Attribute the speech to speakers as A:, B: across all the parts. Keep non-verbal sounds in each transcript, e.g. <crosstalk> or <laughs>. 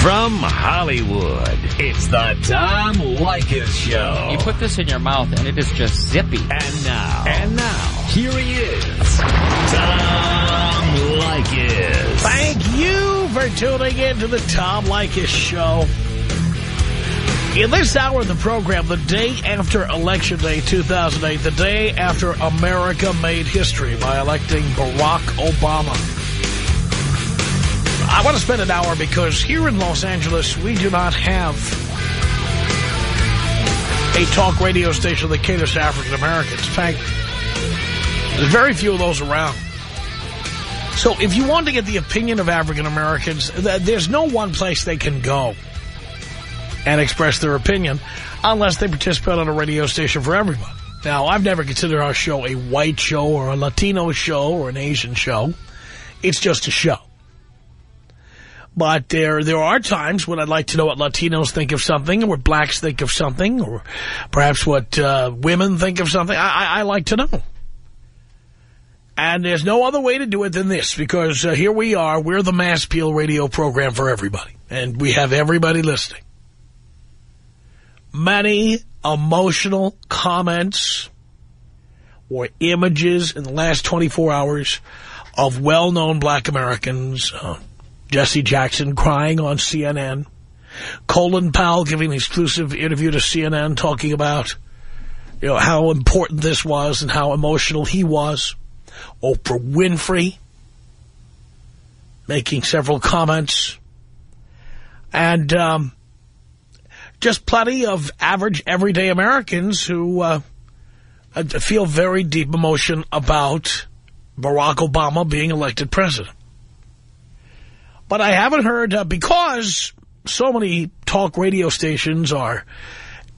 A: From Hollywood, it's the Tom Leykis Show.
B: You put this in your mouth and it is just zippy.
A: And now. And now. Here he is. Tom Leykis.
C: Thank you for tuning in to the Tom Leykis Show. In this hour of the program, the day after Election Day 2008, the day after America made history by electing Barack Obama. I want to spend an hour because here in Los Angeles, we do not have a talk radio station that caters to African Americans. In fact, there's very few of those around. So if you want to get the opinion of African Americans, there's no one place they can go and express their opinion unless they participate on a radio station for everyone. Now, I've never considered our show a white show or a Latino show or an Asian show. It's just a show. But there there are times when I'd like to know what Latinos think of something, or what blacks think of something, or perhaps what uh, women think of something. I, I, I, like to know. And there's no other way to do it than this, because uh, here we are. We're the Mass Appeal radio program for everybody, and we have everybody listening. Many emotional comments or images in the last 24 hours of well-known black Americans uh, Jesse Jackson crying on CNN. Colin Powell giving an exclusive interview to CNN talking about you know, how important this was and how emotional he was. Oprah Winfrey making several comments. And um, just plenty of average, everyday Americans who uh, feel very deep emotion about Barack Obama being elected president. But I haven't heard, uh, because so many talk radio stations are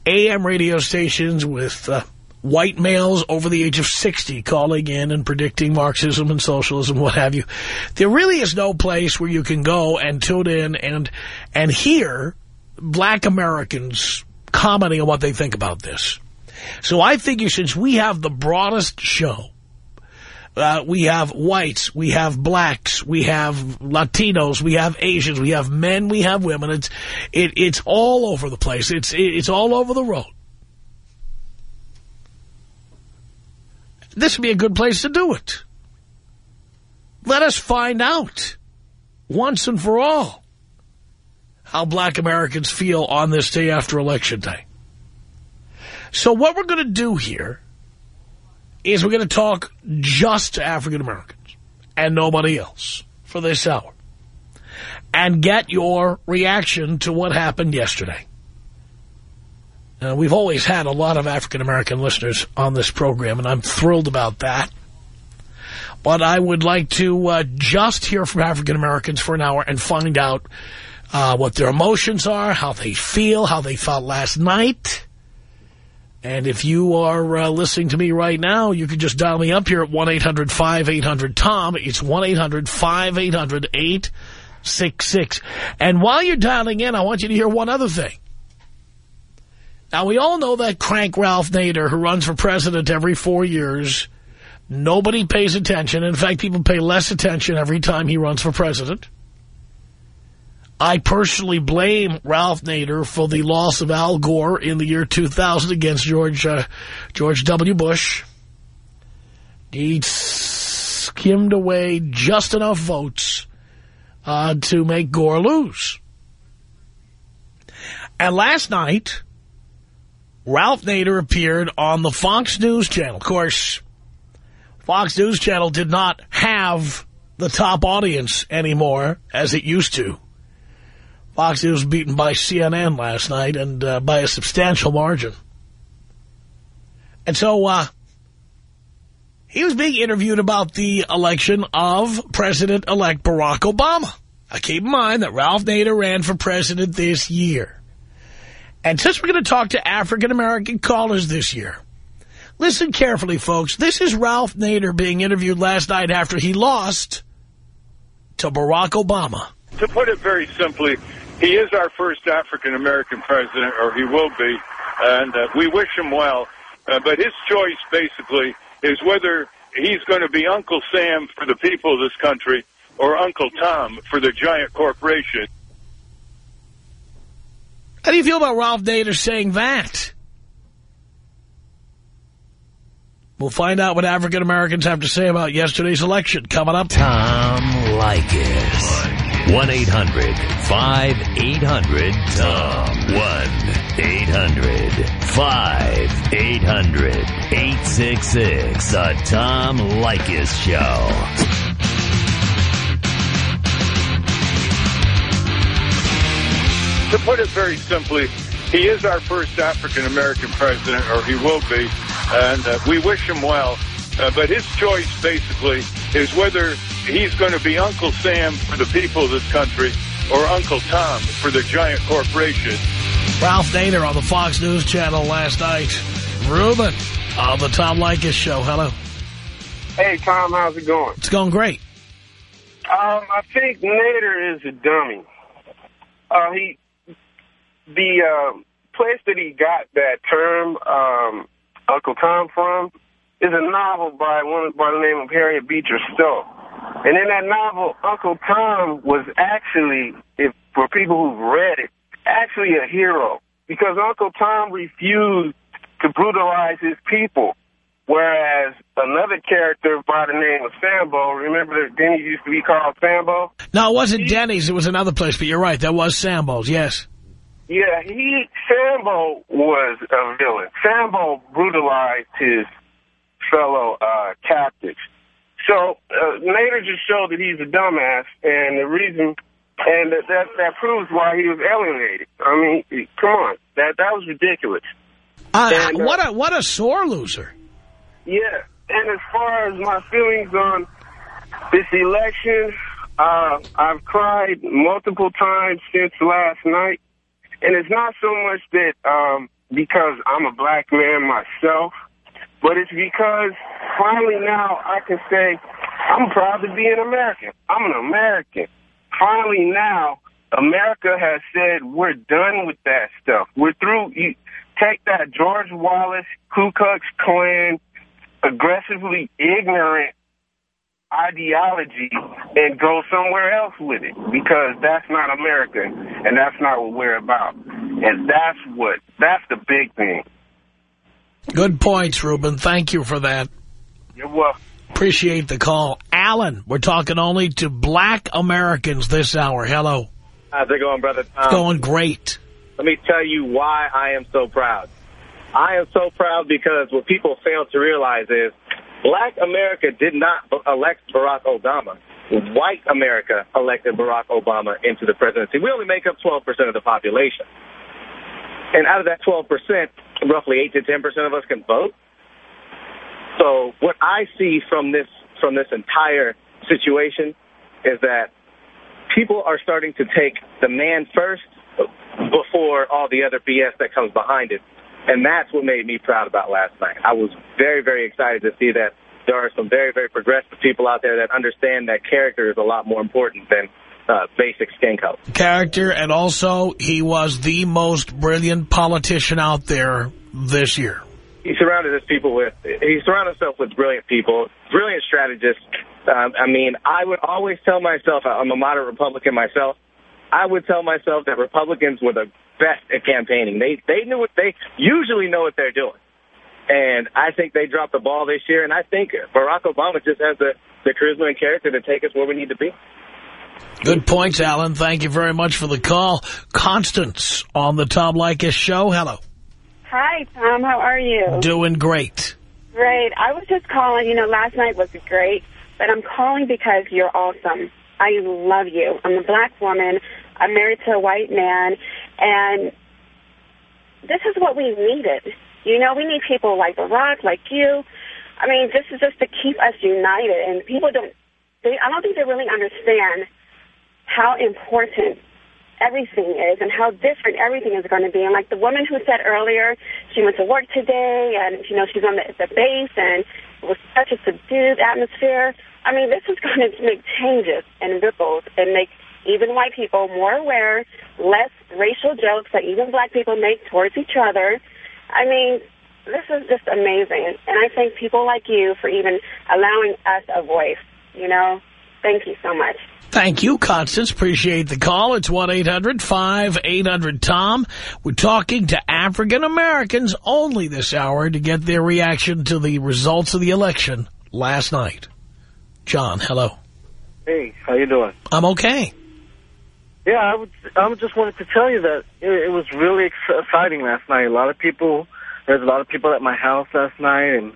C: AM radio stations with uh, white males over the age of 60 calling in and predicting Marxism and socialism, what have you. There really is no place where you can go and tune in and, and hear black Americans commenting on what they think about this. So I figure since we have the broadest show, uh, we have whites, we have blacks, we have Latinos, we have Asians, we have men, we have women. It's it, it's all over the place. It's it's all over the road. This would be a good place to do it. Let us find out once and for all how black Americans feel on this day after Election Day. So what we're going to do here is we're going to talk just to African Americans and nobody else for this hour and get your reaction to what happened yesterday. Uh, we've always had a lot of African-American listeners on this program, and I'm thrilled about that. But I would like to uh, just hear from African-Americans for an hour and find out uh, what their emotions are, how they feel, how they felt last night, and if you are uh, listening to me right now, you can just dial me up here at 1-800-5800-TOM. It's 1-800-5800-866. And while you're dialing in, I want you to hear one other thing. Now, we all know that crank Ralph Nader, who runs for president every four years, nobody pays attention. In fact, people pay less attention every time he runs for president. I personally blame Ralph Nader for the loss of Al Gore in the year 2000 against George uh, George W. Bush. He skimmed away just enough votes uh, to make Gore lose. And last night, Ralph Nader appeared on the Fox News channel. Of course, Fox News channel did not have the top audience anymore as it used to. Fox News was beaten by CNN last night and uh, by a substantial margin. And so uh, he was being interviewed about the election of President-elect Barack Obama. Now, keep in mind that Ralph Nader ran for president this year. And since we're going to talk to African-American callers this year, listen carefully, folks. This is Ralph Nader being interviewed last night after he lost to Barack Obama.
D: To put it very simply, he is our first African-American president, or he will be, and uh, we wish him well. Uh, but his choice, basically, is whether he's going to be Uncle Sam for the people of this country or Uncle Tom for the giant corporation.
C: How do you feel about Ralph Nader saying that? We'll find out what African-Americans have to say about yesterday's election coming up.
A: Tom Leykis. 1-800-5800-TOM. 1-800-5800-866. The Tom Leykis Show.
D: To put it very simply, he is our first African-American president, or he will be, and uh, we wish him well. Uh, but his choice, basically, is whether he's going to be Uncle Sam for the people of this country or Uncle Tom for the giant corporation.
C: Ralph Nader on the Fox News Channel last night. Ruben on the Tom Leykis Show. Hello.
E: Hey, Tom, how's it going?
C: It's going great.
E: Um, I think Nader is a dummy. Uh, he, the uh, place that he got that term, um, Uncle Tom from, is a novel by one by the name of Harriet Beecher Stowe. And in that novel, Uncle Tom was actually, if for people who've read it, actually a hero because Uncle Tom refused to brutalize his people. Whereas another character by the name of Sambo, remember that Denny used to be called Sambo?
C: No, it wasn't Denny's. It was another place, but you're right. That was Sambo's, yes.
E: Yeah, he Sambo was a villain. Sambo brutalized his fellow uh, captives. So uh, Nader just showed that he's a dumbass, and the reason, and that, that that proves why he was alienated. I mean, come on, that that was ridiculous.
C: Uh,
E: And, uh,
C: what a what a sore loser.
E: Yeah, and as far as my feelings on this election, uh, I've cried multiple times since last night, and it's not so much that um, because I'm a black man myself, but it's because finally now I can say I'm proud to be an American. I'm an American. Finally now, America has said we're done with that stuff. We're through. You, take that George Wallace, Ku Klux Klan, aggressively ignorant ideology and go somewhere else with it because that's not America and that's not what we're about. And that's what, that's the big thing.
C: Good points, Ruben. Thank you for that.
E: You're welcome.
C: Appreciate the call. Alan, we're talking only to black Americans this hour. Hello.
F: How's it going, brother Tom?
C: Going great.
F: Let me tell you why I am so proud. I am so proud because what people fail to realize is black America did not elect Barack Obama. White America elected Barack Obama into the presidency. We only make up 12% of the population. And out of that 12%, roughly 8 to 10% of us can vote. So what I see from this from this entire situation is that people are starting to take the man first before all the other BS that comes behind it. And that's what made me proud about last night. I was very, very excited to see that there are some very, very progressive people out there that understand that character is a lot more important than uh, basic skin color.
C: Character, and also he was the most brilliant politician out there this year.
F: He surrounded his people with, he surrounded himself with brilliant people, brilliant strategists. Um, I mean, I would always tell myself, I'm a moderate Republican myself, I would tell myself that Republicans were the best at campaigning. They they knew what they usually know what they're doing. And I think they dropped the ball this year, and I think Barack Obama just has the, the charisma and character to take us where we need to be.
C: Good points, Alan. Thank you very much for the call. Constance on the Tom Leykis show. Hello.
G: Hi, Tom. How are you?
C: Doing great.
G: Great. I was just calling. You know, last night was great, but I'm calling because you're awesome. I love you. I'm a black woman. I'm married to a white man, and this is what we needed. You know, we need people like Barack, like you. I mean, this is just to keep us united, and people don't, they, I don't think they really understand how important everything is and how different everything is going to be. And like the woman who said earlier, she went to work today and, you know, she's on the, the base and it was such a subdued atmosphere. I mean, this is going <laughs> to make changes and ripples and make even white people more aware, less racial jokes that even black people make towards each other. I mean, this is just amazing. And I thank people like you for even allowing us a voice, you know? Thank you so much.
C: Thank you, Constance. Appreciate the call. It's 1-800-5800-TOM. We're talking to African Americans only this hour to get their reaction to the results of the election last night. John, hello.
H: Hey, how you doing?
C: I'm okay.
H: Yeah, I would. I just wanted to tell you that it, it was really exciting last night. A lot of people. There's a lot of people at my house last night, and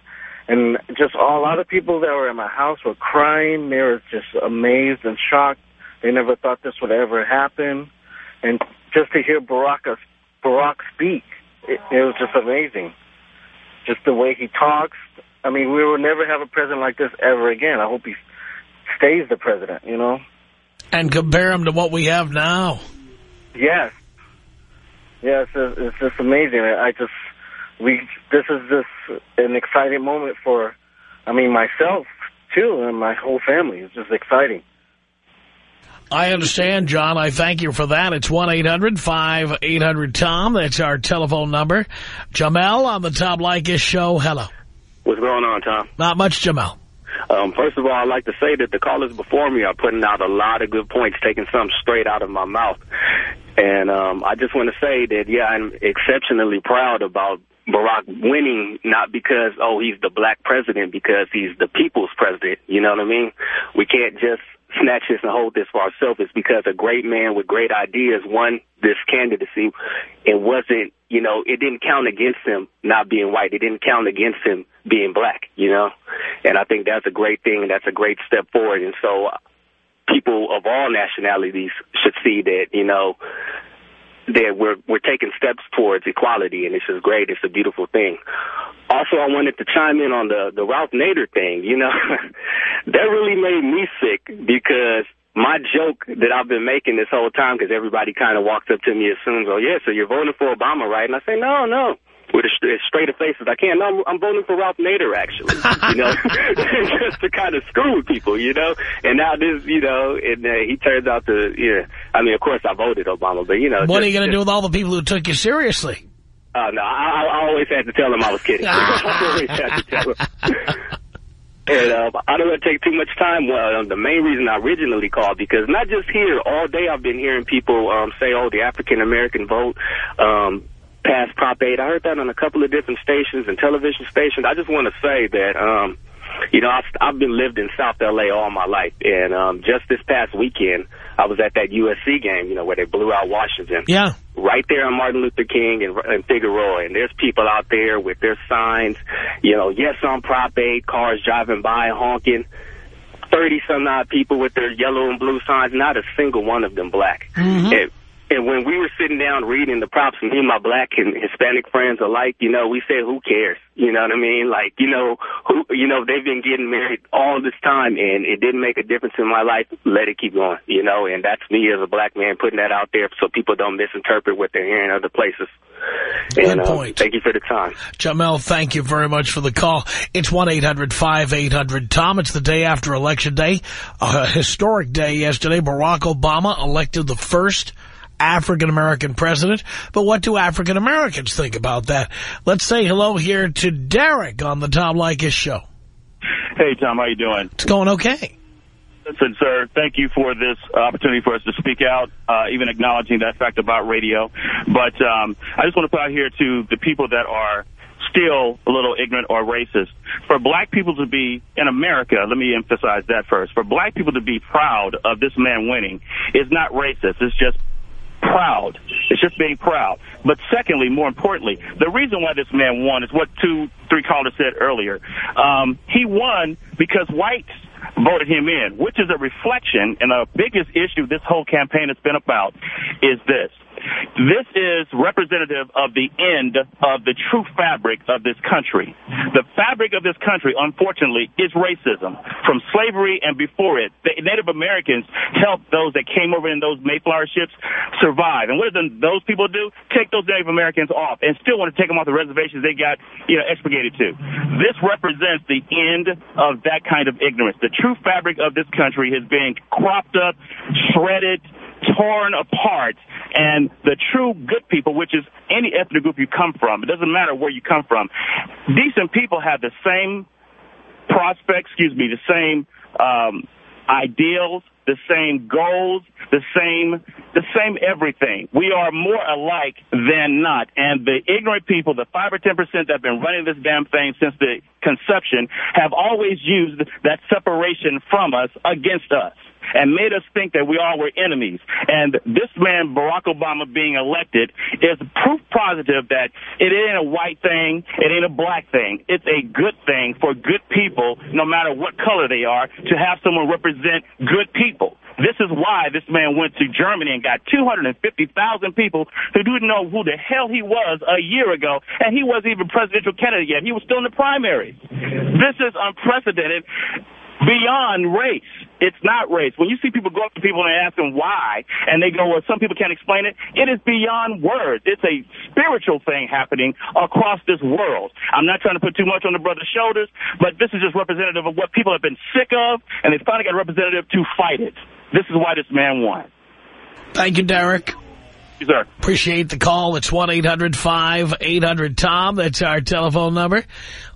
H: and just a lot of people that were in my house were crying. They were just amazed and shocked. They never thought this would ever happen. And just to hear Barack, uh, Barack speak, it, it was just amazing. Just the way he talks. I mean, we will never have a president like this ever again. I hope he stays the president, you know?
C: And compare him to what we have now.
H: Yes. Yes, it's, it's just amazing. I just we this is just an exciting moment for, I mean, myself too, and my whole family. It's just exciting.
C: I understand, John. I thank you for that. It's 1-800-5800-TOM. That's our telephone number. Jamel on the Tom Leykis show. Hello.
I: What's going on, Tom?
C: Not much, Jamel.
I: Um, first of all, I'd like to say that the callers before me are putting out a lot of good points, taking some straight out of my mouth. And um, I just want to say that, yeah, I'm exceptionally proud about Barack winning, not because, oh, he's the black president, because he's the people's president. You know what I mean? We can't just snatch this and hold this for ourselves. It's because a great man with great ideas won this candidacy and wasn't, you know, it didn't count against him not being white. It didn't count against him being black, you know? And I think that's a great thing and that's a great step forward. And so people of all nationalities should see that, you know, that we're we're taking steps towards equality, and this is great. It's a beautiful thing. Also, I wanted to chime in on the the Ralph Nader thing. You know, <laughs> that really made me sick because my joke that I've been making this whole time, because everybody kind of walks up to me as soon oh yeah, so you're voting for Obama, right? And I say, no, no with as straight a face as I can. No, I'm, I'm voting for Ralph Nader, actually, you know, <laughs> <laughs> just to kind of screw with people, you know. And now this, you know, and uh, he turns out to, yeah. I mean, of course, I voted Obama, but you know.
C: What just, are you going to do with all the people who took you seriously?
I: Oh, uh, no, I, I always had to tell him I was kidding. <laughs> I always had to tell him. And uh, I don't want to take too much time. Well, the main reason I originally called, because not just here, all day I've been hearing people um, say, oh, the African-American vote, um, passed Prop 8. I heard that on a couple of different stations and television stations. I just want to say that, um, you know, I've, I've been lived in South L.A. all my life. And um, just this past weekend, I was at that USC game, you know, where they blew out Washington.
C: Yeah.
I: Right there on Martin Luther King and, and Figueroa. And there's people out there with their signs, you know, yes on Prop 8, cars driving by honking. 30-some-odd people with their yellow and blue signs, not a single one of them black.
C: Mm -hmm.
I: And when we were sitting down reading the props, me and my black and Hispanic friends alike, you know, we said, who cares? You know what I mean? Like, you know, who, you know, they've been getting married all this time and it didn't make a difference in my life. Let it keep going, you know, and that's me as a black man putting that out there so people don't misinterpret what they're hearing other places.
C: Good
I: and, uh,
C: point.
I: Thank you for the time.
C: Jamel, thank you very much for the call. It's 1-800-5800-TOM. It's the day after Election Day, a historic day yesterday. Barack Obama elected the first African-American president. But what do African-Americans think about that? Let's say hello here to Derek on the Tom Leykis show.
J: Hey, Tom, how you doing?
C: It's going okay.
J: Listen, sir, thank you for this opportunity for us to speak out, uh, even acknowledging that fact about radio. But um, I just want to put out here to the people that are still a little ignorant or racist. For black people to be, in America, let me emphasize that first, for black people to be proud of this man winning is not racist. It's just proud. It's just being proud. But secondly, more importantly, the reason why this man won is what two, three callers said earlier. Um, he won because whites voted him in, which is a reflection, and the biggest issue this whole campaign has been about is this. This is representative of the end of the true fabric of this country. The fabric of this country, unfortunately, is racism. From slavery and before it, the Native Americans helped those that came over in those Mayflower ships survive. And what did those people do? Take those Native Americans off and still want to take them off the reservations they got, you know, expurgated to. This represents the end of that kind of ignorance. The true fabric of this country is being cropped up, shredded, torn apart and the true good people, which is any ethnic group you come from, it doesn't matter where you come from, decent people have the same prospects, excuse me, the same um, ideals, the same goals, the same, the same everything. We are more alike than not. And the ignorant people, the 5 or 10% that have been running this damn thing since the conception, have always used that separation from us against us and made us think that we all were enemies. And this man, Barack Obama, being elected is proof positive that it ain't a white thing, it ain't a black thing. It's a good thing for good people, no matter what color they are, to have someone represent good people. This is why this man went to Germany and got 250,000 people who didn't know who the hell he was a year ago, and he wasn't even presidential candidate yet. He was still in the primary. This is unprecedented beyond race. It's not race. When you see people go up to people and ask them why, and they go, well, some people can't explain it, it is beyond words. It's a spiritual thing happening across this world. I'm not trying to put too much on the brother's shoulders, but this is just representative of what people have been sick of, and they finally got a representative to fight it. This is why this man won.
C: Thank you, Derek.
J: Sir.
C: Appreciate the call. It's 1-800-5800-TOM. That's our telephone number.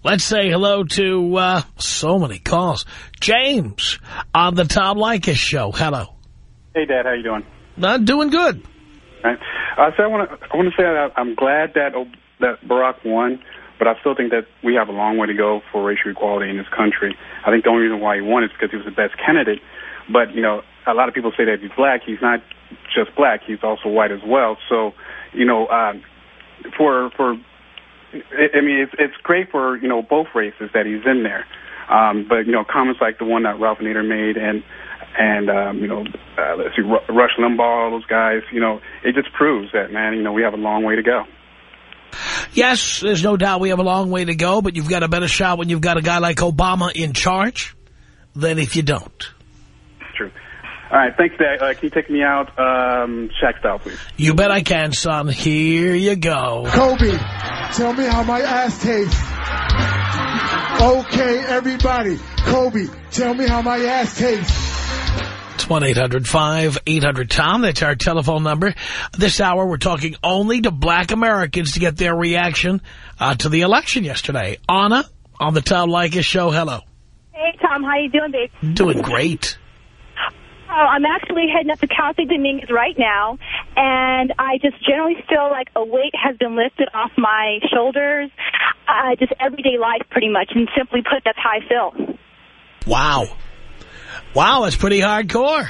C: Let's say hello to uh, so many calls. James on the Tom Leykis show. Hello.
K: Hey, Dad. How you doing?
C: Not doing good.
K: Right. Uh, so I want to I want to say that I'm glad that that Barack won, but I still think that we have a long way to go for racial equality in this country. I think the only reason why he won is because he was the best candidate. But you know, a lot of people say that he's black. He's not just black. He's also white as well. So, you know, um, for for I mean, it's it's great for you know both races that he's in there. Um, but you know, comments like the one that Ralph Nader made, and and um, you know, uh, let's see, Rush Limbaugh, all those guys. You know, it just proves that man. You know, we have a long way to go.
C: Yes, there's no doubt we have a long way to go, but you've got a better shot when you've got a guy like Obama in charge than if you don't.
K: True. All right, thanks, Dad. Uh, can you take me out um, Shaq style, please?
C: You bet I can, son. Here you go.
L: Kobe, tell me how my ass tastes. Okay, everybody. Kobe, tell me how my ass tastes.
C: It's 1-800-5800-TOM. That's our telephone number. This hour, we're talking only to black Americans to get their reaction uh, to the election yesterday. Anna, on the Tom Leykis show. Hello.
M: Hey, Tom. How you doing, babe?
C: Doing great.
M: Oh, I'm actually heading up to Casa Dominguez right now, and I just generally feel like a weight has been lifted off my shoulders. Uh, just everyday life, pretty much, and simply put, that's how I feel.
C: Wow. Wow, that's pretty hardcore.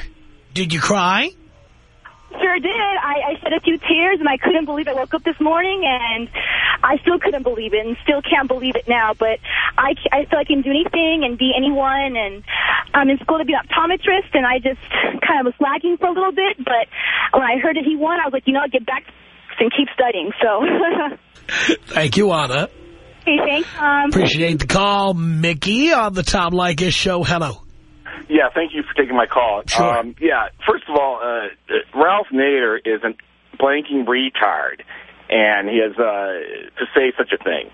C: Did you cry?
M: Sure did. I, I shed a few tears, and I couldn't believe I woke up this morning, and I still couldn't believe it, and still can't believe it now. But I, I feel I can do anything and be anyone, and I'm in school to be an optometrist, and I just kind of was lagging for a little bit. But when I heard that he won, I was like, you know, I'll get back and keep studying. So. <laughs>
C: Thank you, Anna.
M: Hey, thanks, Tom.
C: Appreciate the call. Mickey on the Tom Leykis show. Hello.
N: Yeah, thank you for taking my call.
C: Sure.
N: Um, yeah, first of all, uh, Ralph Nader is a blanking retard, and he has uh, to say such a thing.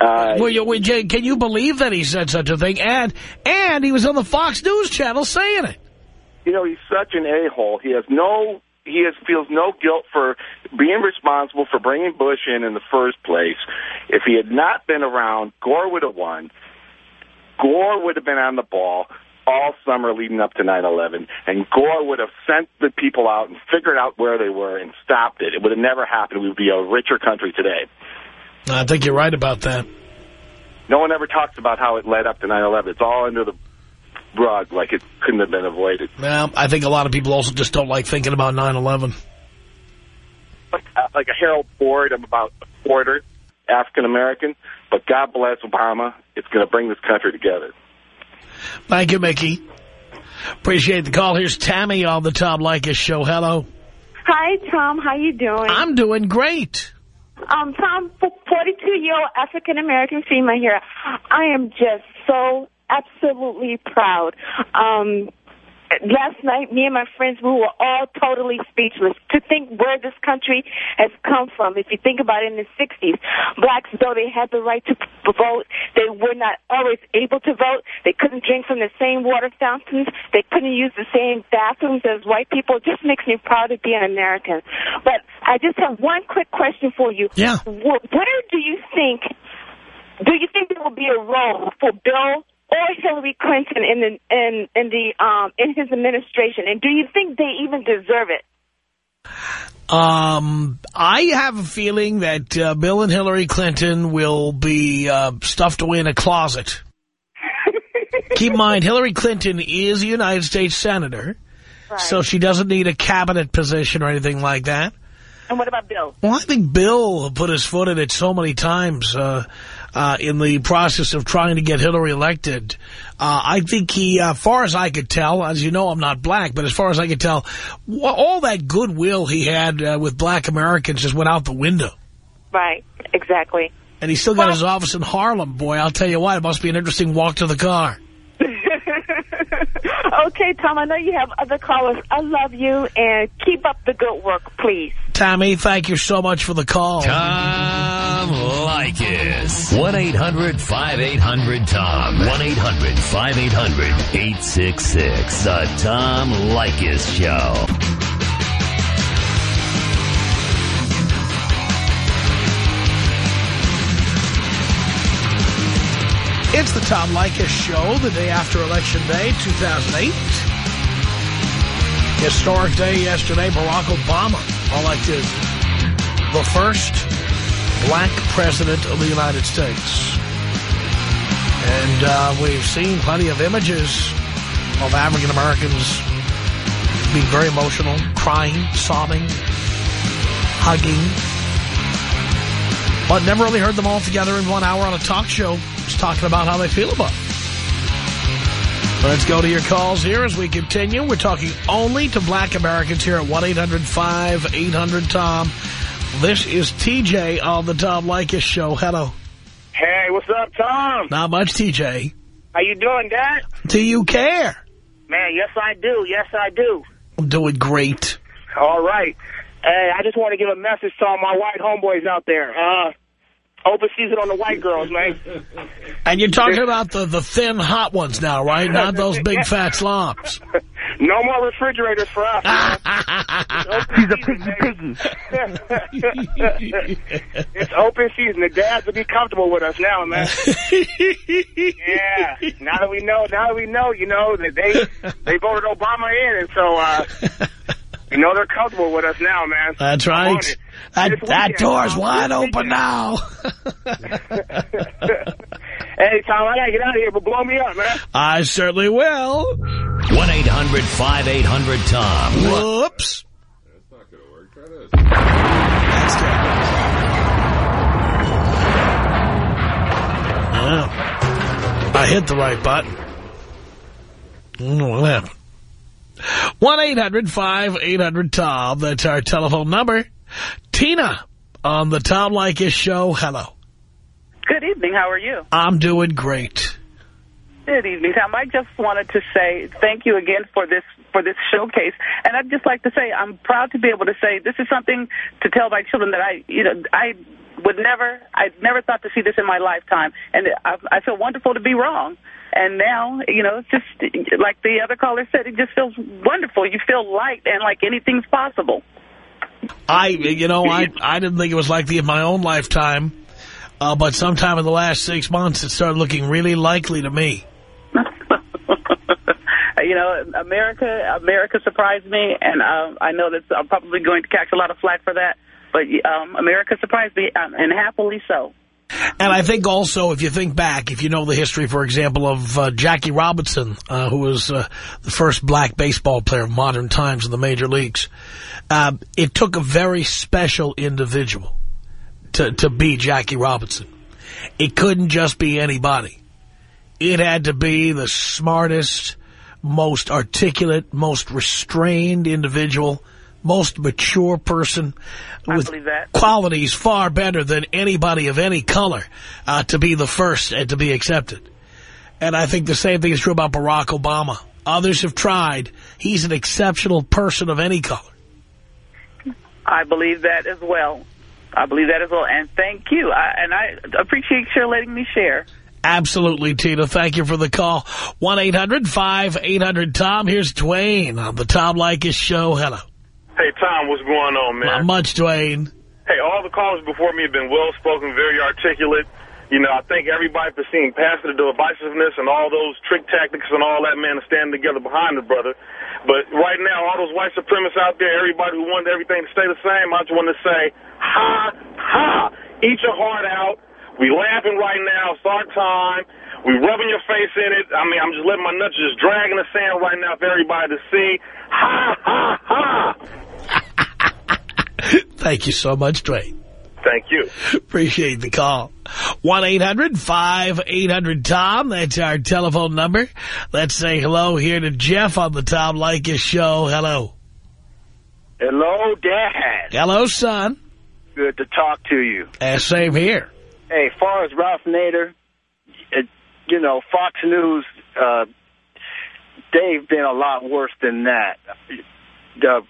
N: Uh,
C: well, you, well, can you believe that he said such a thing? And and he was on the Fox News channel saying it.
N: You know, he's such an a-hole. He has no, he has feels no guilt for being responsible for bringing Bush in in the first place. If he had not been around, Gore would have won. Gore would have been on the ball all summer leading up to 9-11, and Gore would have sent the people out and figured out where they were and stopped it. It would have never happened. We would be a richer country today.
C: I think you're right about that.
N: No one ever talks about how it led up to 9-11. It's all under the rug like it couldn't have been avoided.
C: Well, I think a lot of people also just don't like thinking about 9-11.
N: Like, uh, like a Harold Ford, I'm about a quarter African-American, but God bless Obama. It's going to bring this country together.
C: Thank you, Mickey. Appreciate the call. Here's Tammy on the Tom Leykis show. Hello.
O: Hi, Tom. How you doing?
C: I'm doing great.
O: Um, Tom, 42-year-old African-American female here. I am just so absolutely proud. Um, last night, me and my friends, we were all totally speechless to think where this country has come from. If you think about it in the 60s, blacks, though they had the right to vote, they were not always able to vote. They couldn't drink from the same water fountains. They couldn't use the same bathrooms as white people. It just makes me proud to be an American. But I just have one quick question for you.
C: Yeah.
O: Where do you think, do you think there will be a role for Bill or Hillary Clinton in the in in the um in his administration? And do you think they even deserve it?
C: Um, I have a feeling that uh, Bill and Hillary Clinton will be uh, stuffed away in a closet. <laughs> Keep in mind, Hillary Clinton is a United States Senator, so she doesn't need a cabinet position or anything like that.
O: And what about Bill?
C: Well, I think Bill put his foot in it so many times uh, uh, in the process of trying to get Hillary elected. Uh, I think he, uh, far as I could tell, as you know, I'm not black, but as far as I could tell, all that goodwill he had uh, with black Americans just went out the window.
O: Right, exactly.
C: And he still got his office in Harlem. Boy, I'll tell you what, it must be an interesting walk to the car. <laughs>
O: Okay, Tom, I know you have other callers. I love you, and keep up the good work, please.
C: Tommy, thank you so much for the call.
A: Tom Leykis. 1-800-5800-TOM. 1-800-5800-866. The Tom Leykis Show.
C: It's the Tom Leykis Show, the day after Election Day, 2008. Historic day yesterday, Barack Obama elected the first black president of the United States. And uh, we've seen plenty of images of African Americans being very emotional, crying, sobbing, hugging. But never really heard them all together in one hour on a talk show just talking about how they feel about it. Let's go to your calls here as we continue. We're talking only to black Americans here at 1-800-5800-TOM. This is TJ on the Tom Leykis Show. Hello.
P: Hey, what's up, Tom?
C: Not much, TJ.
P: How you doing, Dad?
C: Do you care?
P: Man, yes, I do. Yes, I do.
C: I'm doing great.
P: All right. Hey, I just want to give a message to all my white homeboys out there. Uh, open season on the white girls, man.
C: And you're talking about the, the thin, hot ones now, right? Not those big, <laughs> fat slobs.
P: No more refrigerators for us.
C: He's a piggy
P: piggy. it's open season. The dads will be comfortable with us now, man. <laughs> yeah. Now that we know, now that we know, you know, that they they voted Obama in, and so uh, you know they're comfortable with us now, man.
C: That's right. That,
P: This
C: that door's
P: Tom.
C: wide open now. <laughs>
P: Hey, Tom, I gotta get out of here, but blow me up, man.
C: I certainly will.
A: 1-800-5800-TOM.
C: Whoops. that's Yeah. Oh. I hit the right button. I don't know what happened. 1-800-5800-TOM. That's our telephone number. Tina on the Tom Leykis show. Hello.
Q: Good evening. How are you?
C: I'm doing great.
Q: Good evening, Tom. I just wanted to say thank you again for this for this showcase, and I'd just like to say I'm proud to be able to say this is something to tell my children that I, you know, I would never, I never thought to see this in my lifetime, and I, I feel wonderful to be wrong. And now, you know, it's just like the other caller said, it just feels wonderful. You feel light and like anything's possible.
C: I, you know, I, I didn't think it was like the in my own lifetime, uh, but sometime in the last six months it started looking really likely to me. <laughs>
Q: you know, America, America surprised me, and um, I know that I'm probably going to catch a lot of flack for that. But um, America surprised me, um, and happily so.
C: And I think also, if you think back, if you know the history, for example, of uh, Jackie Robinson, uh, who was uh, the first black baseball player of modern times in the major leagues, uh, it took a very special individual to, to be Jackie Robinson. It couldn't just be anybody. It had to be the smartest, most articulate, most restrained individual, most mature person with qualities far better than anybody of any color uh, to be the first and to be accepted. And I think the same thing is true about Barack Obama. Others have tried. He's an exceptional person of any color.
Q: I believe that as well. I believe that as well, and thank you. I, and I appreciate you letting me share.
C: Absolutely, Tina. Thank you for the call. 1-800-5800-TOM. Here's Dwayne on the Tom Leykis Show. Hello.
R: Hey, Tom, what's going on, man?
C: Not much, Dwayne.
R: Hey, all the callers before me have been well-spoken, very articulate. You know, I thank everybody for seeing past the divisiveness and all those trick tactics and all that, man, and standing together behind the brother. But right now, all those white supremacists out there, everybody who wanted everything to stay the same, I just want to say, ha, ha, eat your heart out. We laughing right now. It's our time. We rubbing your face in it. I mean, I'm just letting my nuts just drag in the sand right now for everybody to see. Ha, ha, ha.
C: Thank you so much, Dwayne.
R: Thank you.
C: Appreciate the call. 1-800-5800-TOM. That's our telephone number. Let's say hello here to Jeff on the Tom Leykis show. Hello.
S: Hello, Dad.
C: Hello, son.
S: Good to talk to you.
C: Uh, same here.
S: Hey, as far as Ralph Nader, it, you know, Fox News, uh, they've been a lot worse than that. The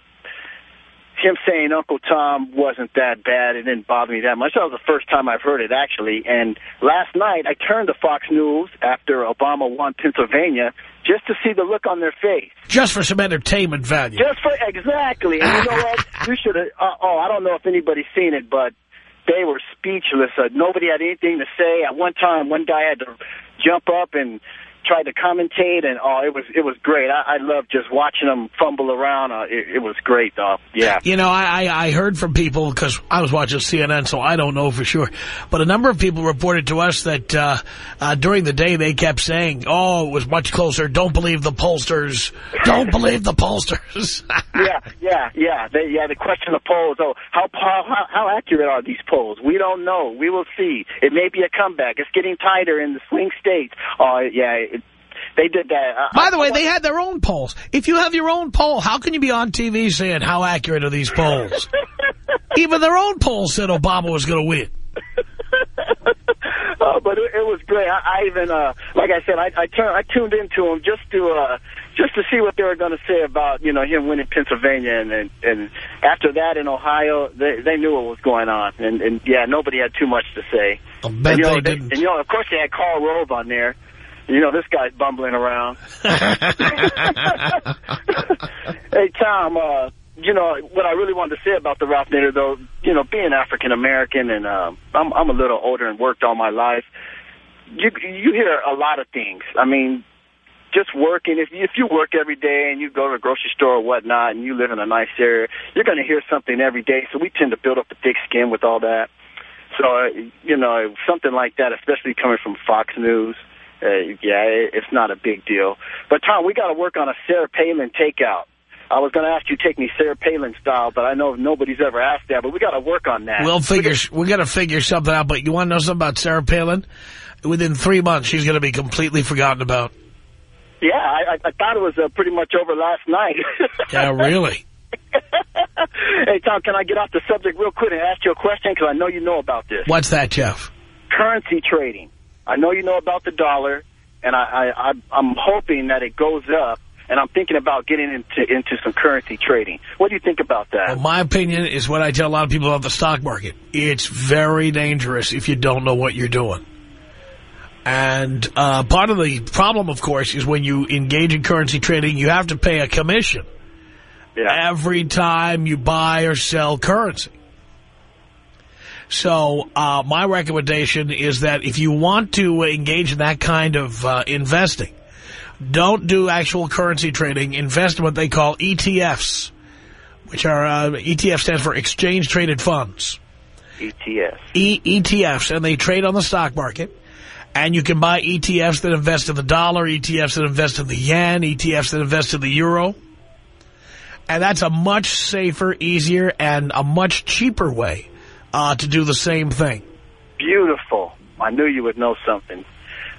S: him saying Uncle Tom wasn't that bad, it didn't bother me that much. That was the first time I've heard it, actually. And last night, I turned to Fox News after Obama won Pennsylvania just to see the look on their face.
C: Just for some entertainment value.
S: Just for, exactly. And you know what? <laughs> You should have, uh, oh, I don't know if anybody's seen it, but they were speechless. Uh, nobody had anything to say. At one time, one guy had to jump up and tried to commentate, and oh, it was it was great. I, I love just watching them fumble around. Uh, it, it was great, though. Yeah.
C: You know, I, I, I heard from people, because I was watching CNN, so I don't know for sure, but a number of people reported to us that uh, uh, during the day they kept saying, oh, it was much closer, don't believe the pollsters, don't believe the pollsters. <laughs>
S: yeah, yeah, yeah. They, yeah, they question the polls. Oh, how, how how accurate are these polls? We don't know. We will see. It may be a comeback. It's getting tighter in the swing states. Oh, yeah. They did that. I,
C: By the way, they had their own polls. If you have your own poll, how can you be on TV saying how accurate are these polls? <laughs> Even their own poll said Obama was going to win.
S: uh, <laughs> but it, it was great. I, I even, uh, like I said, I, I, turned, I tuned into them just to, uh, just to see what they were going to say about, you know, him winning Pennsylvania, and and, and after that in Ohio, they they knew what was going on, and and yeah, nobody had too much to say.
C: I bet
S: and, you know,
C: they
S: they,
C: didn't.
S: and you know, of course, they had Karl Rove on there. You know, this guy's bumbling around. <laughs> hey, Tom, uh, you know, what I really wanted to say about the Ralph Nader, though, you know, being African-American and uh, I'm, I'm a little older and worked all my life, you, you hear a lot of things. I mean, just working, if you, if you work every day and you go to a grocery store or whatnot and you live in a nice area, you're going to hear something every day. So we tend to build up a thick skin with all that. So, uh, you know, something like that, especially coming from Fox News, uh, yeah, it, it's not a big deal. But, Tom, we got to work on a Sarah Palin takeout. I was going to ask you to take me Sarah Palin style, but I know nobody's ever asked that, but we got to work on that.
C: We'll figure, we got to figure something out, but you want to know something about Sarah Palin? Within three months, she's going to be completely forgotten about.
S: Yeah, I, I thought it was uh, pretty much over last night. <laughs>
C: Yeah, really? <laughs>
S: hey, Tom, can I get off the subject real quick and ask you a question? Because I know you know about this.
C: What's that, Jeff?
S: Currency trading. I know you know about the dollar, and I, I, I'm hoping that it goes up, and I'm thinking about getting into, into some currency trading. What do you think about that?
C: Well, my opinion is what I tell a lot of people about the stock market. It's very dangerous if you don't know what you're doing. And uh, part of the problem, of course, is when you engage in currency trading, you have to pay a commission every time you buy or sell currency. So uh, my recommendation is that if you want to engage in that kind of uh, investing, don't do actual currency trading. Invest in what they call ETFs, which are uh, ETF stands for Exchange Traded Funds.
S: ETS.
C: E ETFs, and they trade on the stock market. And you can buy ETFs that invest in the dollar, ETFs that invest in the yen, ETFs that invest in the euro. And that's a much safer, easier, and a much cheaper way uh, to do the same thing.
S: Beautiful. I knew you would know something.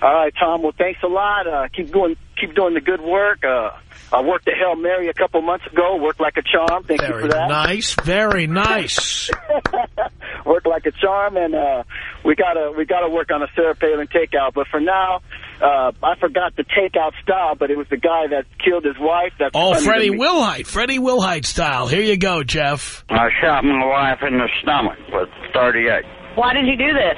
S: All right, Tom. Well, thanks a lot. Uh, keep doing keep doing the good work. Uh, I worked at Hail Mary a couple months ago. Worked like a charm. Thank
C: Very
S: you for that.
C: nice. Very nice. <laughs>
S: worked like a charm, and uh, we gotta we gotta work on a Sarah Palin takeout. But for now, uh, I forgot the takeout style, but it was the guy that killed his wife. That's
C: Oh,
S: funny to
C: Freddie
S: me.
C: Wilhite. Freddie Wilhite style. Here you go, Jeff.
T: I shot my wife in the stomach with 38.
F: Why did you do this?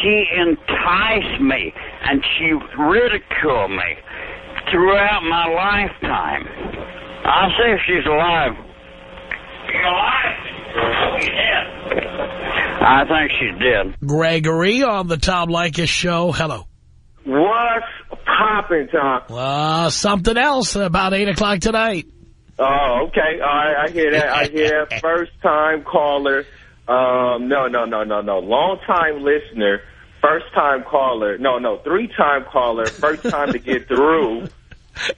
T: She enticed me and she ridiculed me throughout my lifetime. I'll see if she's alive. You alive? Yeah. I think she's dead.
C: Gregory on the Tom Leykis show. Hello.
F: What's popping, Tom?
C: Uh, something else about 8 o'clock tonight.
F: Oh, okay. All right, I hear that. I hear that. <laughs> First time caller. Um, no, no, no, no, no. Long time listener. First time caller. No, no. Three time caller. First time to get through. <laughs>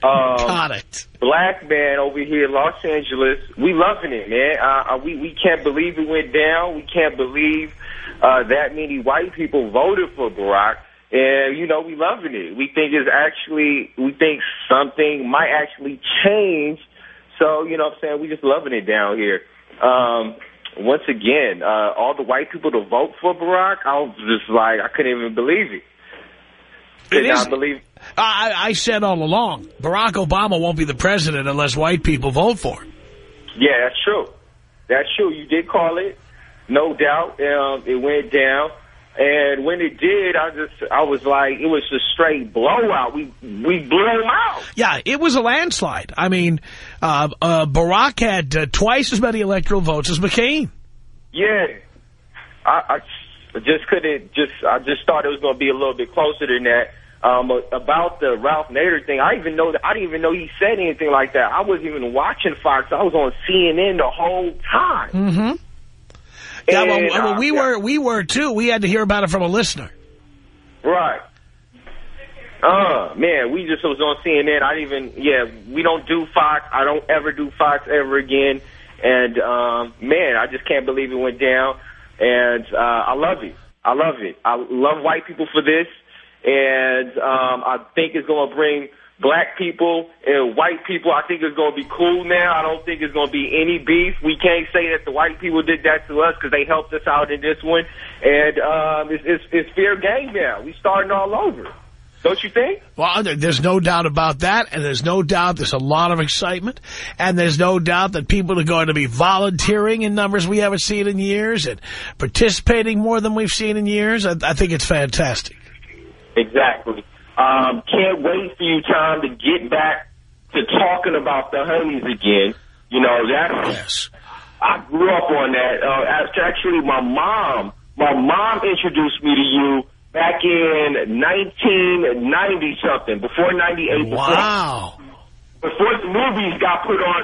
F: Um,
C: Got it.
F: Black man over here in Los Angeles. We loving it, man. Uh, uh, we, we can't believe it went down. We can't believe uh, that many white people voted for Barack. And, you know, we loving it. We think it's actually, we think something might actually change. So, you know what I'm saying? We just loving it down here. Um, once again, uh, all the white people to vote for Barack, I was just like, I couldn't even believe it. Not
C: is-
F: believe
C: I, I said all along, Barack Obama won't be the president unless white people vote for him.
F: Yeah, that's true. That's true. You did call it, no doubt. Um, it went down, and when it did, I just I was like, it was a straight blowout. We we blew him out.
C: Yeah, it was a landslide. I mean, uh, uh, Barack had uh, twice as many electoral votes as McCain.
F: Yeah, I, I just couldn't. Just I just thought it was going to be a little bit closer than that. Um, about the Ralph Nader thing, I even know that I didn't even know he said anything like that. I wasn't even watching Fox. I was on CNN the whole time.
C: Mm-hmm. Yeah,
F: And,
C: well, well,
F: uh,
C: we
F: yeah.
C: were we were too. We had to hear about it from a listener.
F: Right. Uh, man, we just was on CNN. I didn't even, yeah, we don't do Fox. I don't ever do Fox ever again. And, um, man, I just can't believe it went down. And, uh, I love it. I love it. I love white people for this. And, um, I think it's going to bring black people and white people. I think it's going to be cool now. I don't think it's going to be any beef. We can't say that the white people did that to us because they helped us out in this one. And, um, it's, it's, it's fair game now. We're starting all over. Don't you think?
C: Well, there's no doubt about that, and there's no doubt there's a lot of excitement, and there's no doubt that people are going to be volunteering in numbers we haven't seen in years and participating more than we've seen in years. I, I think it's fantastic.
F: Exactly. Um, can't wait for you, Tom, to get back to talking about the honeys again. You know, that's...
C: Yes.
F: I grew up on that. Uh, actually, my mom, my mom introduced me to you back in 1990-something, before 98.
C: Wow.
F: Before, before the movies got put on...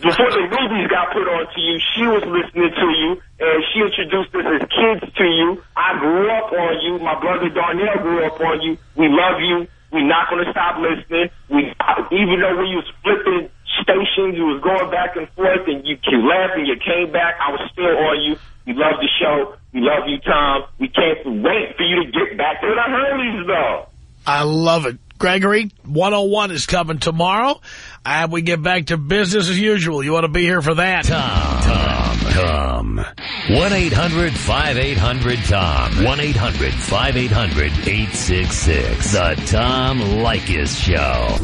F: Before the movies got put on to you, she was listening to you, and she introduced us as kids to you. I grew up on you. My brother Darnell grew up on you. We love you. We're not going to stop listening. We, even though we was flipping stations, you was going back and forth, and you, you left and you came back, I was still on you. We love the show. We love you, Tom. We can't wait for you to get back to the Hurleys, though.
C: I love it. Gregory, 101 is coming tomorrow, and we get back to business as usual. You want to be here for that.
A: Tom, Tom, Tom. 1-800-5800-TOM. 1-800-5800-866. The Tom Leykis Show.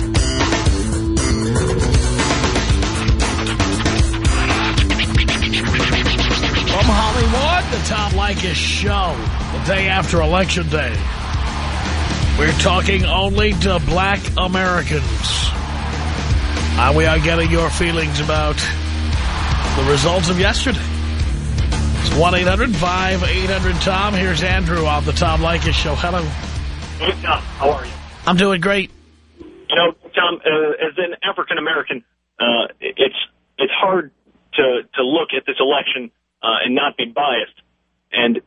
C: From Hollywood, the Tom Leykis Show, the day after Election Day. We're talking only to black Americans. And we are getting your feelings about the results of yesterday. It's 1-800-5800-TOM. Here's Andrew on the Tom Leykis Show. Hello.
U: Hey, Tom. How are you?
C: I'm doing great.
U: You know, Tom, uh, as an African American, uh, it's it's hard to to look at this election uh, and not be biased. And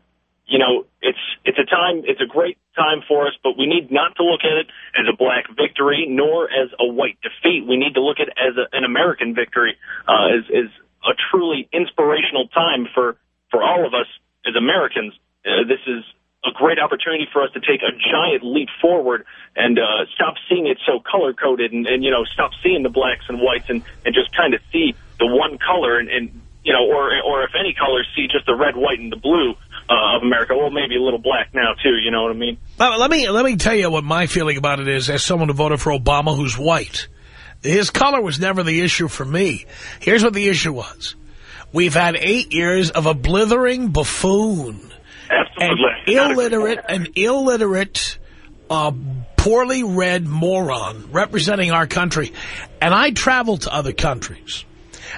U: you know, it's it's a time, it's a great time for us, but we need not to look at it as a black victory nor as a white defeat. We need to look at it as a, an American victory, uh, as as a truly inspirational time for for all of us as Americans. Uh, this is a great opportunity for us to take a giant leap forward and uh, stop seeing it so color coded and, and you know stop seeing the blacks and whites and, and just kind of see the one color and, and you know or or if any color see just the red white and the blue uh, of America well maybe a little black now too you know what I mean
C: let me let me tell you what my feeling about it is as someone who voted for Obama who's white. His color was never the issue for me. Here's what the issue was. We've had eight years of a blithering buffoon. An illiterate, an illiterate, uh, poorly read moron representing our country. And I travel to other countries.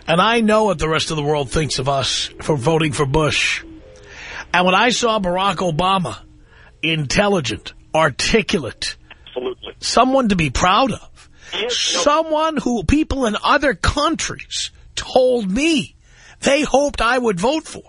C: And I know what the rest of the world thinks of us for voting for Bush. And when I saw Barack Obama, intelligent, articulate,
U: Absolutely.
C: someone to be proud of, someone who people in other countries told me they hoped I would vote for.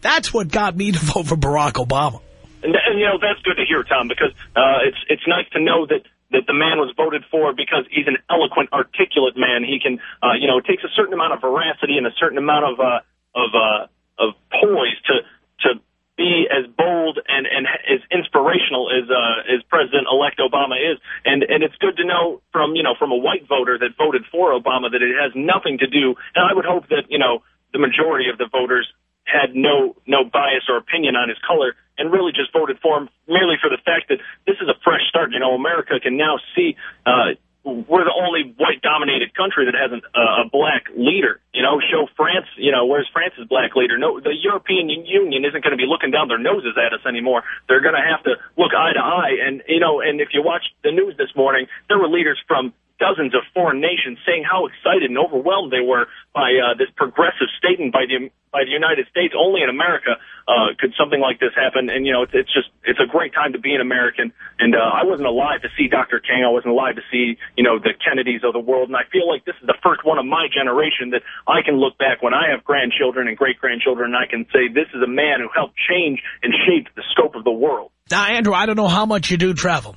C: That's what got me <laughs> to vote for Barack Obama.
U: And, and you know that's good to hear, Tom, because uh, it's it's nice to know that that the man was voted for because he's an eloquent, articulate man. He can, uh, you know, it takes a certain amount of veracity and a certain amount of uh, of uh, of poise to to be as bold and and as inspirational as uh, as President-elect Obama is. And and it's good to know from you know from a white voter that voted for Obama that it has nothing to do. And I would hope that you know the majority of the voters had no no bias or opinion on his color and really just voted for him merely for the fact that this is a fresh start. You know, America can now see uh, we're the only white-dominated country that has an, uh, a black leader. You know, show France. You know, where's France's black leader? No, the European Union isn't going to be looking down their noses at us anymore. They're going to have to look eye to eye. And you know, and if you watch the news this morning, there were leaders from dozens of foreign nations saying how excited and overwhelmed they were by uh, this progressive statement by the by the United States. Only in America uh, could something like this happen. And you know, it's, it's just it's a great time to be an American. And uh, I wasn't alive to see Dr. King. I wasn't alive to see you know the Kennedys of the world. And I feel like this is the first one of my generation that I can look back when I have grandchildren and great grandchildren, and I can say this is a man who helped change and shape the scope of the world.
C: Now, Andrew, I don't know how much you do travel,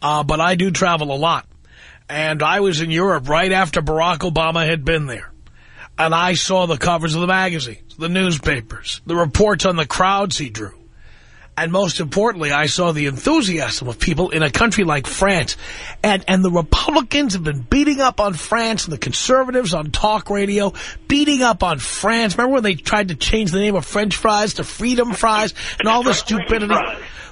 C: uh, but I do travel a lot. And I was in Europe right after Barack Obama had been there. And I saw the covers of the magazines, the newspapers, the reports on the crowds he drew. And most importantly, I saw the enthusiasm of people in a country like France. And, and the Republicans have been beating up on France and the conservatives on talk radio, beating up on France. Remember when they tried to change the name of French fries to freedom fries and all the stupidity?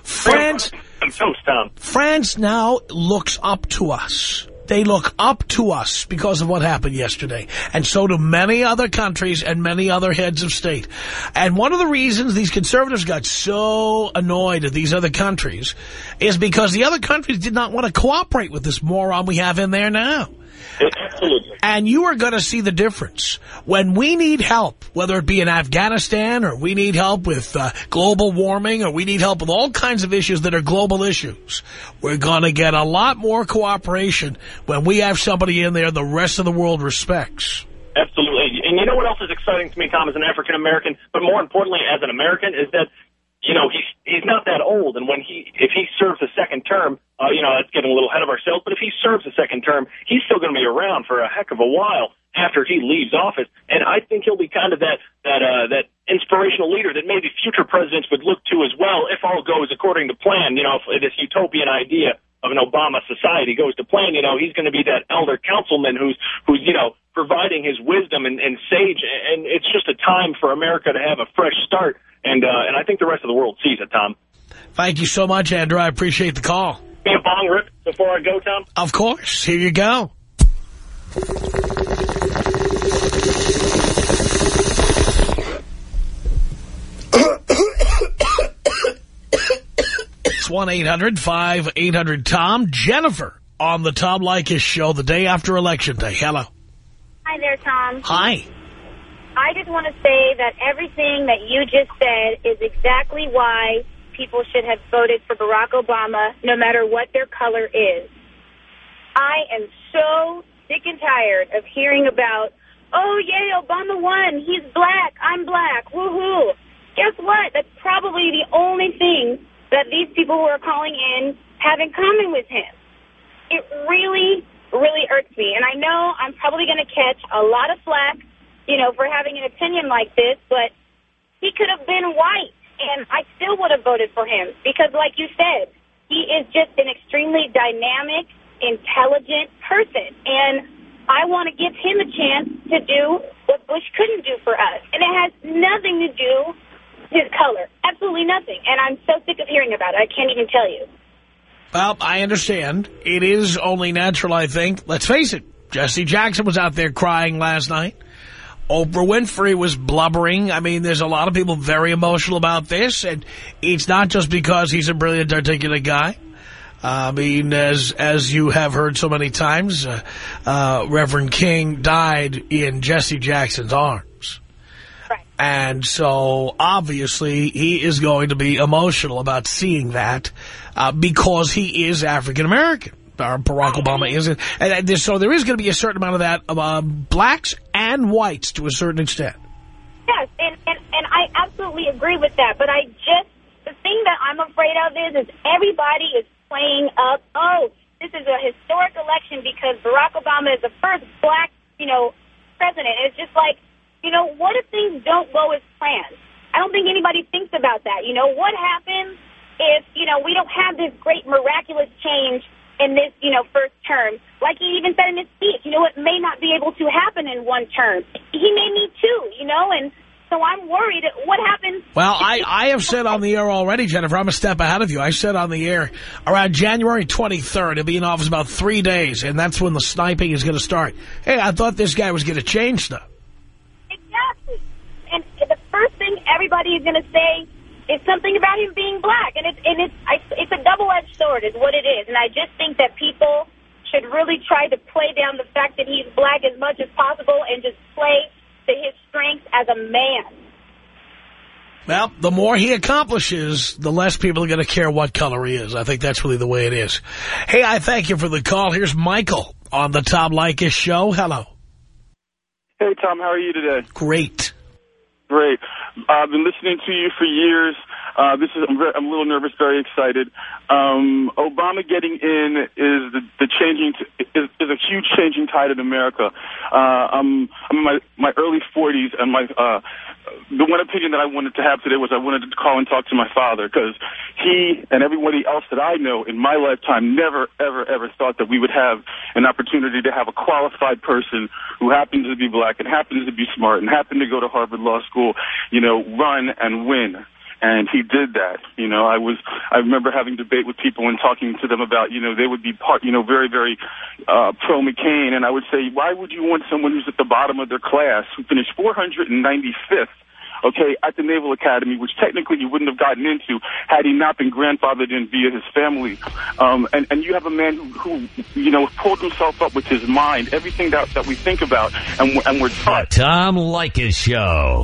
C: France, I'm so stumped. France now looks up to us. They look up to us because of what happened yesterday. And so do many other countries and many other heads of state. And one of the reasons these conservatives got so annoyed at these other countries is because the other countries did not want to cooperate with this moron we have in there now.
U: Absolutely.
C: And you are going to see the difference. When we need help, whether it be in Afghanistan or we need help with uh, global warming or we need help with all kinds of issues that are global issues, we're going to get a lot more cooperation when we have somebody in there the rest of the world respects.
U: Absolutely. And you know what else is exciting to me, Tom, as an African-American, but more importantly as an American, is that, you know, he's he's not that old. And when he, if he serves a second term, uh, you know, that's getting a little ahead of ourselves, but if he serves a second term, he's still going to be around for a heck of a while after he leaves office. And I think he'll be kind of that, that, uh, that inspirational leader that maybe future presidents would look to as well if all goes according to plan. You know, if this utopian idea of an Obama society goes to plan, you know, he's going to be that elder councilman who's, who's, you know, providing his wisdom and, and sage. And it's just a time for America to have a fresh start. And, uh, and I think the rest of the world sees it, Tom.
C: Thank you so much, Andrew. I appreciate the call.
U: Be a bong rip before I go, Tom?
C: Of course. Here you go. It's 1-800-5800-TOM. Jennifer on the Tom Leykis show the day after Election Day. Hello.
V: Hi there, Tom.
C: Hi.
V: I just want to say that everything that you just said is exactly why people should have voted for Barack Obama, no matter what their color is. I am so sick and tired of hearing about, oh, yay, Obama won. He's black. I'm black. Woohoo. Guess what? That's probably the only thing that these people who are calling in have in common with him. It really, really irks me. And I know I'm probably going to catch a lot of flack, you know, for having an opinion like this, but he could have been white, and I still would have voted for him because, like you said, he is just an extremely dynamic, intelligent person. And I want to give him a chance to do what Bush couldn't do for us. And it has nothing to do his color. Absolutely nothing. And I'm so sick of hearing about it. I can't even tell you.
C: Well, I understand. It is only natural, I think. Let's face it. Jesse Jackson was out there crying last night. Oprah Winfrey was blubbering. I mean, there's a lot of people very emotional about this. And it's not just because he's a brilliant, articulate guy. I mean, as as you have heard so many times, uh, uh, Reverend King died in Jesse Jackson's arms.
V: Right.
C: And so, obviously, he is going to be emotional about seeing that uh, because he is African-American. Or Barack Obama isn't. And, and so there is going to be a certain amount of that, uh, blacks and whites to a certain extent.
V: Yes, and, and, and I absolutely agree with that. But I just, the thing that I'm afraid of is, is everybody is playing up, oh, this is a historic election because Barack Obama is the first black, you know, president. It's just like, you know, what if things don't go as planned? I don't think anybody thinks about that. You know, what happens if, you know, we don't have this great miraculous change in this, you know, first term? Like he even said in his speech, you know, it may not be able to happen in one term. He may need two, you know, and so I'm worried. What happens?
C: Well, I, I have said on the air already, Jennifer, I'm a step ahead of you. I said on the air around January 23rd, he'll be in office about three days, and that's when the sniping is going to start. Hey, I thought this guy was going to change stuff.
V: Exactly. And the first thing everybody is going to say is something about him being black. And it's, and it's, it's a double-edged sword is what it is. And I just think that people should really try to play down the fact that he's black as much as possible and just play to his strength as a man.
C: Well, the more he accomplishes, the less people are going to care what color he is. I think that's really the way it is. Hey, I thank you for the call. Here's Michael on the Tom Leykis show. Hello.
W: Hey, Tom. How are you today?
C: Great.
W: Great. I've been listening to you for years. Uh, this is I'm, very, I'm a little nervous, very excited. Um, Obama getting in is the, the changing is, is a huge changing tide in America. Uh, I'm I'm in my my early 40s, and my uh, the one opinion that I wanted to have today was I wanted to call and talk to my father because he and everybody else that I know in my lifetime never ever ever thought that we would have an opportunity to have a qualified person who happens to be black and happens to be smart and happened to go to Harvard Law School, you know, run and win and he did that. You know, I was I remember having debate with people and talking to them about you know they would be part you know very very uh, pro McCain, and I would say why would you want someone who's at the bottom of their class who finished 495th okay, at the Naval Academy, which technically he wouldn't have gotten into had he not been grandfathered in via his family. Um, and, and you have a man who, who, you know, pulled himself up with his mind, everything that, that we think about and, and we're taught.
A: The Tom Leykis Show.